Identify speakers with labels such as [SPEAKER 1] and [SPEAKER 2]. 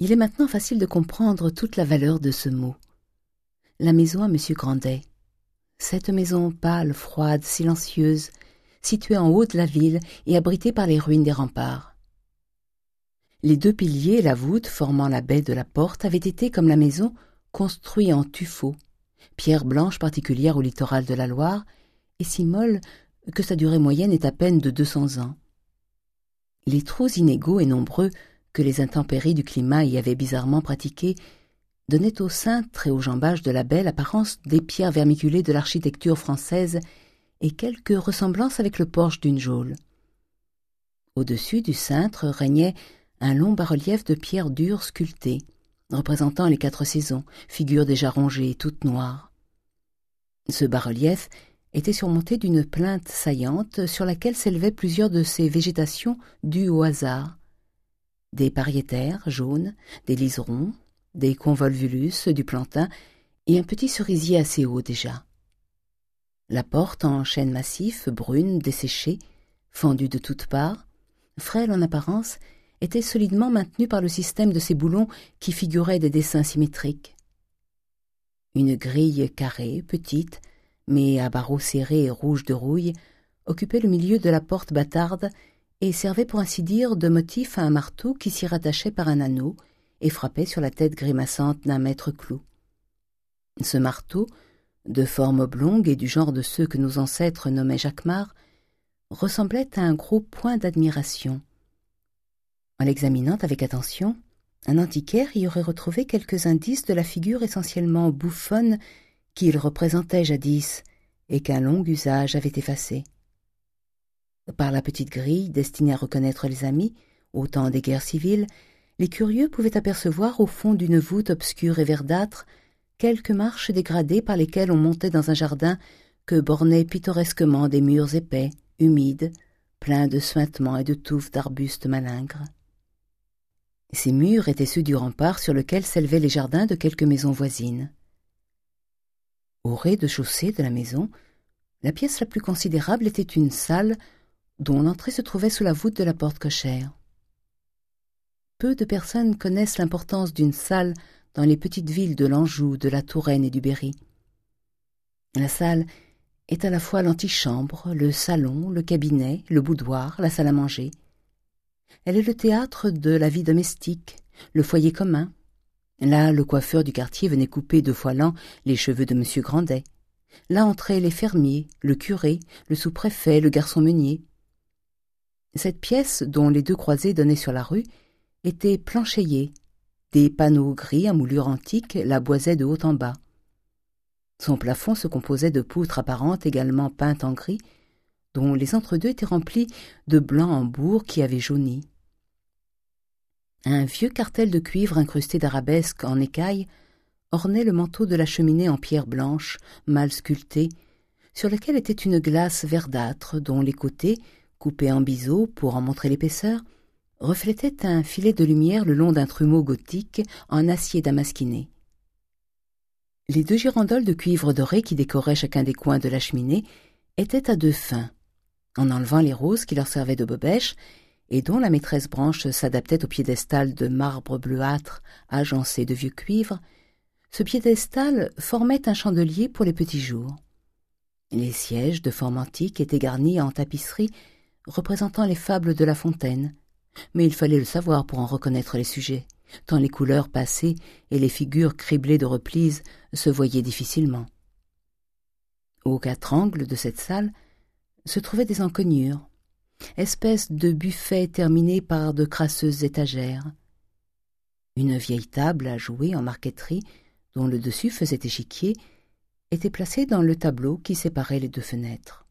[SPEAKER 1] Il est maintenant facile de comprendre toute la valeur de ce mot. La maison à Monsieur Grandet. Cette maison pâle, froide, silencieuse, située en haut de la ville et abritée par les ruines des remparts. Les deux piliers et la voûte formant la baie de la porte avaient été, comme la maison, construits en tuffeau, pierre blanche particulière au littoral de la Loire, et si molle que sa durée moyenne est à peine de deux cents ans. Les trous inégaux et nombreux que les intempéries du climat y avaient bizarrement pratiqués donnaient au cintre et au jambage de la belle apparence des pierres vermiculées de l'architecture française et quelques ressemblances avec le porche d'une geôle. Au-dessus du cintre régnait un long bas-relief de pierres dures sculptées, représentant les quatre saisons, figures déjà rongées, toutes noires. Ce bas-relief était surmonté d'une plainte saillante sur laquelle s'élevaient plusieurs de ces végétations dues au hasard. Des pariétaires jaunes, des liserons, des convolvulus, du plantain et un petit cerisier assez haut déjà. La porte en chêne massif, brune, desséchée, fendue de toutes parts, frêle en apparence, était solidement maintenue par le système de ces boulons qui figuraient des dessins symétriques. Une grille carrée, petite, mais à barreaux serrés et rouges de rouille, occupait le milieu de la porte bâtarde et servait pour ainsi dire de motif à un marteau qui s'y rattachait par un anneau et frappait sur la tête grimaçante d'un maître clou. Ce marteau, de forme oblongue et du genre de ceux que nos ancêtres nommaient jacquemart, ressemblait à un gros point d'admiration. En l'examinant avec attention, un antiquaire y aurait retrouvé quelques indices de la figure essentiellement bouffonne qu'il représentait jadis et qu'un long usage avait effacé. Par la petite grille destinée à reconnaître les amis, au temps des guerres civiles, les curieux pouvaient apercevoir au fond d'une voûte obscure et verdâtre quelques marches dégradées par lesquelles on montait dans un jardin que bornaient pittoresquement des murs épais, humides, pleins de suintements et de touffes d'arbustes malingres. Ces murs étaient ceux du rempart sur lequel s'élevaient les jardins de quelques maisons voisines. Au rez-de-chaussée de la maison, la pièce la plus considérable était une salle dont l'entrée se trouvait sous la voûte de la porte cochère. Peu de personnes connaissent l'importance d'une salle dans les petites villes de l'Anjou, de la Touraine et du Berry. La salle est à la fois l'antichambre, le salon, le cabinet, le boudoir, la salle à manger. Elle est le théâtre de la vie domestique, le foyer commun, Là, le coiffeur du quartier venait couper deux fois l'an les cheveux de M. Grandet. Là entraient les fermiers, le curé, le sous-préfet, le garçon meunier. Cette pièce, dont les deux croisées donnaient sur la rue, était planchéiée. Des panneaux gris à moulure antique la boisaient de haut en bas. Son plafond se composait de poutres apparentes également peintes en gris, dont les entre-deux étaient remplis de blanc en bourre qui avait jauni. Un vieux cartel de cuivre incrusté d'arabesques en écaille ornait le manteau de la cheminée en pierre blanche, mal sculptée, sur lequel était une glace verdâtre dont les côtés, coupés en biseau pour en montrer l'épaisseur, reflétaient un filet de lumière le long d'un trumeau gothique en acier damasquiné. Les deux girandoles de cuivre doré qui décoraient chacun des coins de la cheminée étaient à deux fins. En enlevant les roses qui leur servaient de bobèche, et dont la maîtresse branche s'adaptait au piédestal de marbre bleuâtre agencé de vieux cuivre, ce piédestal formait un chandelier pour les petits jours. Les sièges de forme antique étaient garnis en tapisserie représentant les fables de La Fontaine, mais il fallait le savoir pour en reconnaître les sujets, tant les couleurs passées et les figures criblées de replies se voyaient difficilement. Aux quatre angles de cette salle se trouvaient des encoignures, espèce de buffet terminé par de crasseuses étagères. Une vieille table à jouer en marqueterie, dont le dessus faisait échiquier, était placée dans le tableau qui séparait les deux fenêtres.